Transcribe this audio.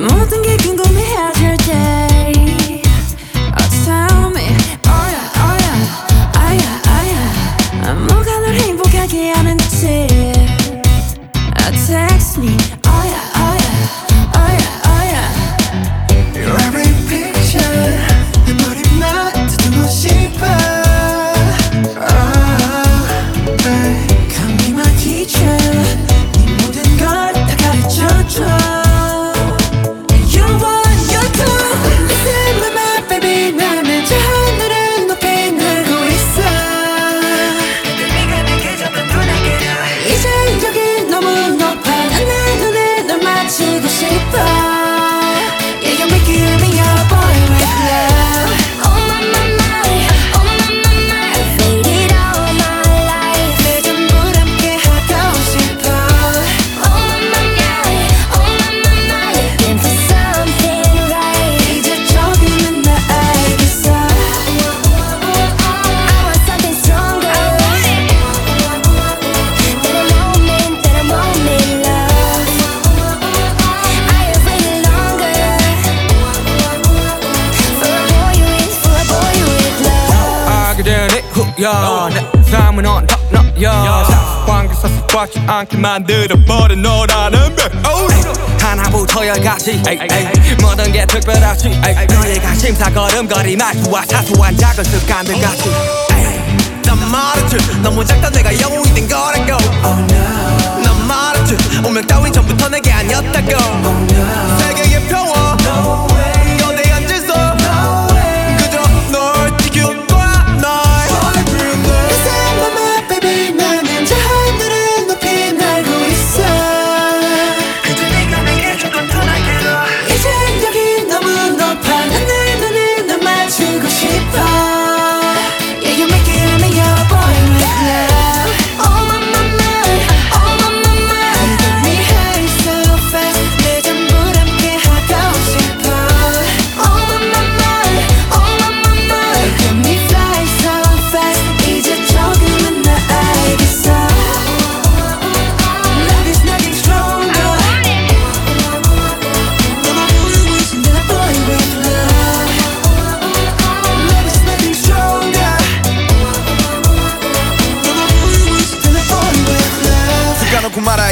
Ну ты 야 삶은 on top no 야 관계서 섭하지 않게 만들어버린 너라는 배 하나부터 열까지. 모든 게 특별하지. 너희가 심사 걸음걸이 말투와 사소한 작은 습관들 같이. 난 말했지 너무 작다 내가 영웅이 된